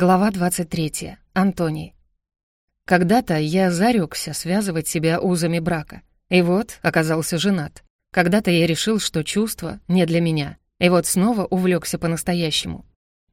Глава 23. Антоний. Когда-то я зарекся связывать себя узами брака. И вот оказался женат. Когда-то я решил, что чувство не для меня. И вот снова увлекся по-настоящему.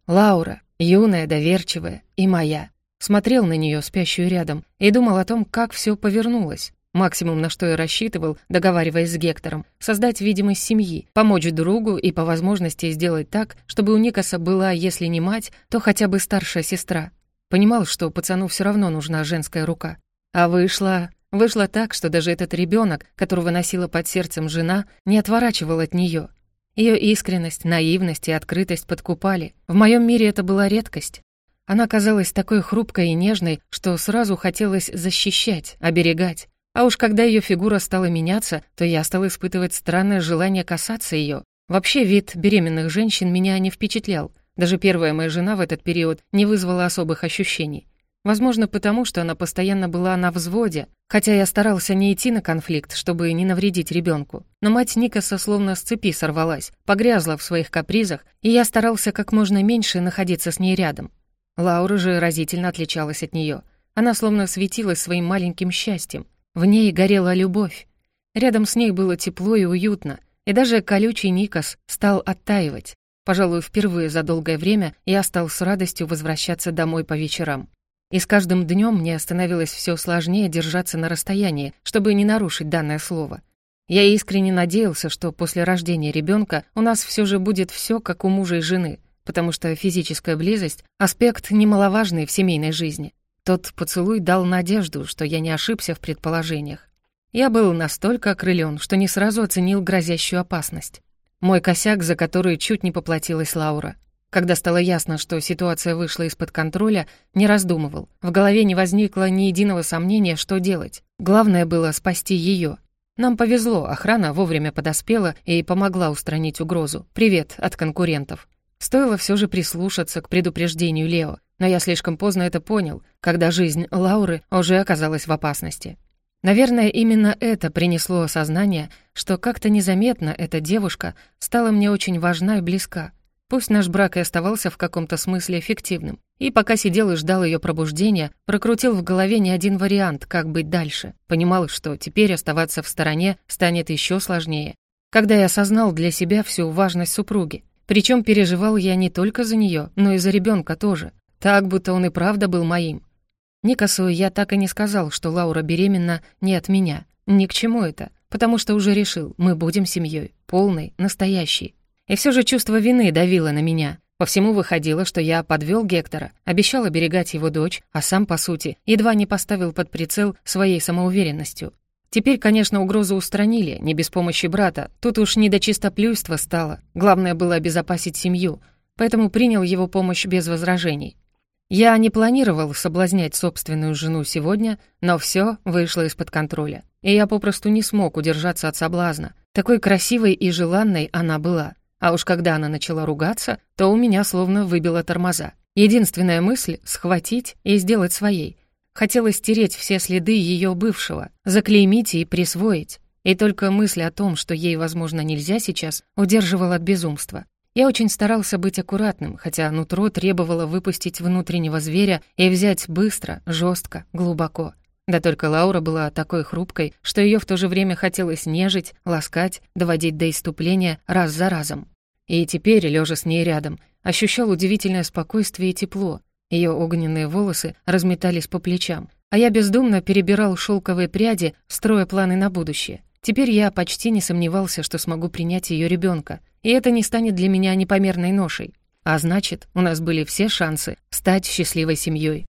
Лаура, юная, доверчивая и моя. Смотрел на неё спящую рядом, и думал о том, как всё повернулось. Максимум, на что я рассчитывал, договариваясь с Гектором, создать видимость семьи, помочь другу и по возможности сделать так, чтобы у Никаса была, если не мать, то хотя бы старшая сестра. Понимал, что пацану все равно нужна женская рука. А вышла... Вышло так, что даже этот ребенок, которого носила под сердцем жена, не отворачивал от нее. Ее искренность, наивность и открытость подкупали. В моем мире это была редкость. Она казалась такой хрупкой и нежной, что сразу хотелось защищать, оберегать. А уж когда ее фигура стала меняться, то я стал испытывать странное желание касаться ее. Вообще вид беременных женщин меня не впечатлял. Даже первая моя жена в этот период не вызвала особых ощущений. Возможно, потому что она постоянно была на взводе, хотя я старался не идти на конфликт, чтобы не навредить ребенку. Но мать Никаса словно с цепи сорвалась, погрязла в своих капризах, и я старался как можно меньше находиться с ней рядом. Лаура же разительно отличалась от нее. Она словно светилась своим маленьким счастьем, в ней горела любовь. Рядом с ней было тепло и уютно, и даже колючий Никас стал оттаивать. Пожалуй, впервые за долгое время я стал с радостью возвращаться домой по вечерам. И с каждым днем мне становилось все сложнее держаться на расстоянии, чтобы не нарушить данное слово. Я искренне надеялся, что после рождения ребенка у нас все же будет все, как у мужа и жены, потому что физическая близость — аспект немаловажный в семейной жизни. Тот поцелуй дал надежду, что я не ошибся в предположениях. Я был настолько окрылён, что не сразу оценил грозящую опасность. Мой косяк, за который чуть не поплатилась Лаура. Когда стало ясно, что ситуация вышла из-под контроля, не раздумывал. В голове не возникло ни единого сомнения, что делать. Главное было спасти её. Нам повезло, охрана вовремя подоспела и помогла устранить угрозу. Привет от конкурентов. Стоило всё же прислушаться к предупреждению Лео, но я слишком поздно это понял — когда жизнь Лауры уже оказалась в опасности. Наверное, именно это принесло осознание, что как-то незаметно эта девушка стала мне очень важна и близка. Пусть наш брак и оставался в каком-то смысле эффективным, и пока сидел и ждал ее пробуждения, прокрутил в голове не один вариант, как быть дальше. Понимал, что теперь оставаться в стороне станет еще сложнее. Когда я осознал для себя всю важность супруги, причем переживал я не только за нее, но и за ребенка тоже, так будто он и правда был моим. Никасу я так и не сказал, что Лаура беременна не от меня. Ни к чему это, потому что уже решил, мы будем семьей, полной, настоящей. И все же чувство вины давило на меня. По всему выходило, что я подвел Гектора, обещал оберегать его дочь, а сам, по сути, едва не поставил под прицел своей самоуверенностью. Теперь, конечно, угрозу устранили, не без помощи брата. Тут уж не до чистоплюйства стало. Главное было обезопасить семью, поэтому принял его помощь без возражений. Я не планировал соблазнять собственную жену сегодня, но все вышло из-под контроля. И я попросту не смог удержаться от соблазна. Такой красивой и желанной она была. А уж когда она начала ругаться, то у меня словно выбило тормоза. Единственная мысль — схватить и сделать своей. Хотелось стереть все следы ее бывшего, заклеймить и присвоить. И только мысль о том, что ей, возможно, нельзя сейчас, удерживала от безумства. Я очень старался быть аккуратным, хотя нутро требовало выпустить внутреннего зверя и взять быстро, жестко, глубоко. Да только Лаура была такой хрупкой, что ее в то же время хотелось нежить, ласкать, доводить до иступления раз за разом. И теперь, лежа с ней рядом, ощущал удивительное спокойствие и тепло. Ее огненные волосы разметались по плечам, а я бездумно перебирал шелковые пряди, строя планы на будущее — Теперь я почти не сомневался, что смогу принять ее ребенка, и это не станет для меня непомерной ношей. А значит, у нас были все шансы стать счастливой семьей.